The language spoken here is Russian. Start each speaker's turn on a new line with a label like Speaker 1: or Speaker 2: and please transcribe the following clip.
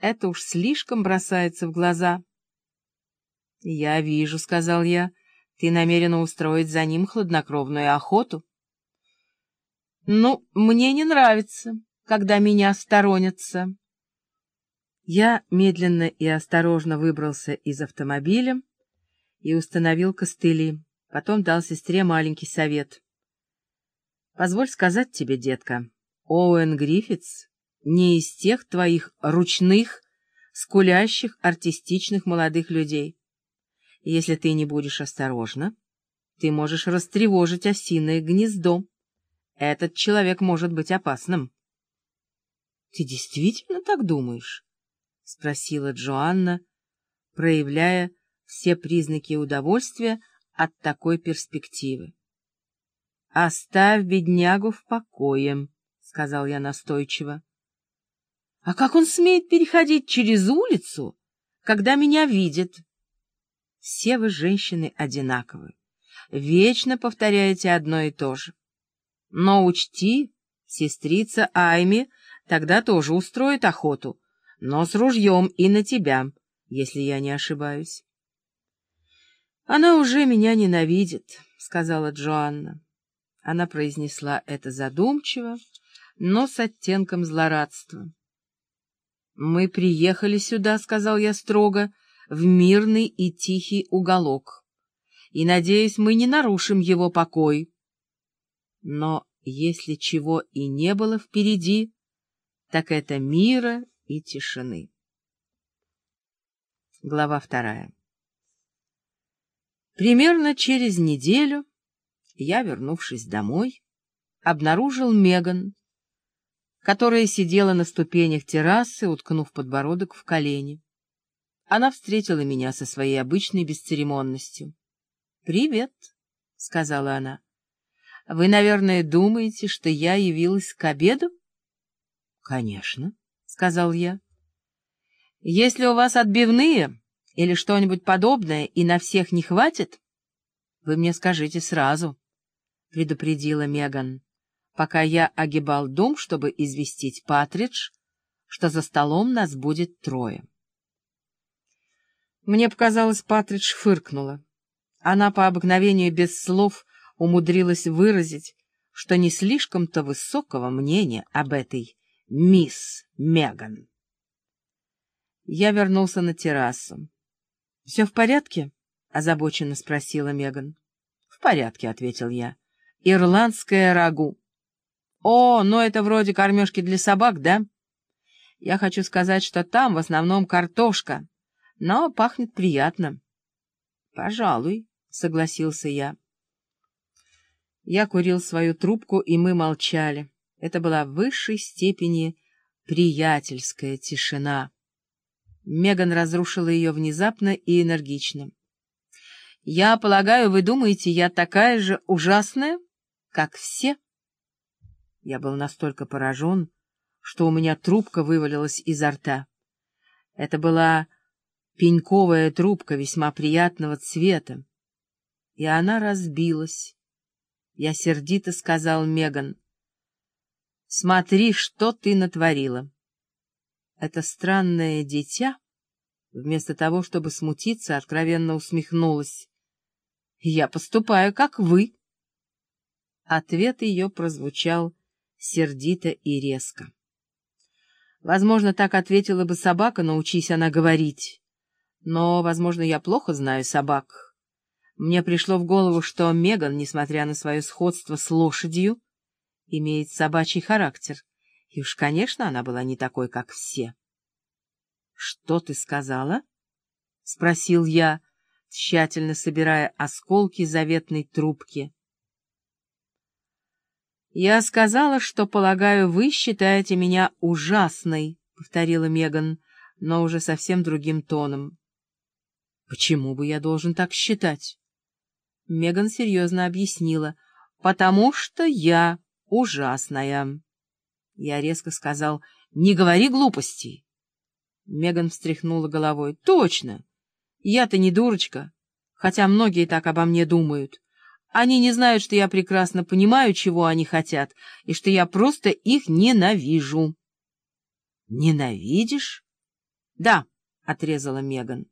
Speaker 1: это уж слишком бросается в глаза. — Я вижу, — сказал я, — ты намерена устроить за ним хладнокровную охоту. — Ну, мне не нравится, когда меня сторонятся. Я медленно и осторожно выбрался из автомобиля и установил костыли, потом дал сестре маленький совет. — Позволь сказать тебе, детка, Оуэн Гриффитс не из тех твоих ручных, скулящих, артистичных молодых людей. если ты не будешь осторожна, ты можешь растревожить осиное гнездо. Этот человек может быть опасным. — Ты действительно так думаешь? — спросила Джоанна, проявляя все признаки удовольствия от такой перспективы. — Оставь беднягу в покое, — сказал я настойчиво. А как он смеет переходить через улицу, когда меня видит? Все вы, женщины, одинаковы. Вечно повторяете одно и то же. Но учти, сестрица Айми тогда тоже устроит охоту, но с ружьем и на тебя, если я не ошибаюсь. «Она уже меня ненавидит», — сказала Джоанна. Она произнесла это задумчиво, но с оттенком злорадства. «Мы приехали сюда, — сказал я строго, — в мирный и тихий уголок, и, надеюсь, мы не нарушим его покой. Но если чего и не было впереди, так это мира и тишины». Глава вторая Примерно через неделю я, вернувшись домой, обнаружил Меган, которая сидела на ступенях террасы, уткнув подбородок в колени. Она встретила меня со своей обычной бесцеремонностью. «Привет», — сказала она. «Вы, наверное, думаете, что я явилась к обеду?» «Конечно», — сказал я. «Если у вас отбивные или что-нибудь подобное и на всех не хватит, вы мне скажите сразу», — предупредила Меган пока я огибал дом, чтобы известить Патридж, что за столом нас будет трое. Мне показалось, Патридж фыркнула. Она по обыкновению без слов умудрилась выразить, что не слишком-то высокого мнения об этой мисс Меган. Я вернулся на террасу. — Все в порядке? — озабоченно спросила Меган. — В порядке, — ответил я. — Ирландское рагу. О, ну это вроде кормежки для собак, да? Я хочу сказать, что там в основном картошка, но пахнет приятно. Пожалуй, согласился я. Я курил свою трубку, и мы молчали. Это была в высшей степени приятельская тишина. Меган разрушила ее внезапно и энергично. «Я полагаю, вы думаете, я такая же ужасная, как все?» Я был настолько поражен, что у меня трубка вывалилась изо рта. Это была пеньковая трубка весьма приятного цвета, и она разбилась. Я сердито сказал Меган, «Смотри, что ты натворила!» Это странное дитя, вместо того, чтобы смутиться, откровенно усмехнулась. «Я поступаю, как вы!» Ответ ее прозвучал сердито и резко. Возможно, так ответила бы собака, научись она говорить. Но, возможно, я плохо знаю собак. Мне пришло в голову, что Меган, несмотря на свое сходство с лошадью, имеет собачий характер. И уж, конечно, она была не такой, как все. — Что ты сказала? — спросил я, тщательно собирая осколки заветной трубки. «Я сказала, что, полагаю, вы считаете меня ужасной», — повторила Меган, но уже совсем другим тоном. «Почему бы я должен так считать?» Меган серьезно объяснила. «Потому что я ужасная». Я резко сказал, «Не говори глупостей». Меган встряхнула головой. «Точно! Я-то не дурочка, хотя многие так обо мне думают. Они не знают, что я прекрасно понимаю, чего они хотят, и что я просто их ненавижу. — Ненавидишь? «Да», — отрезала Меган.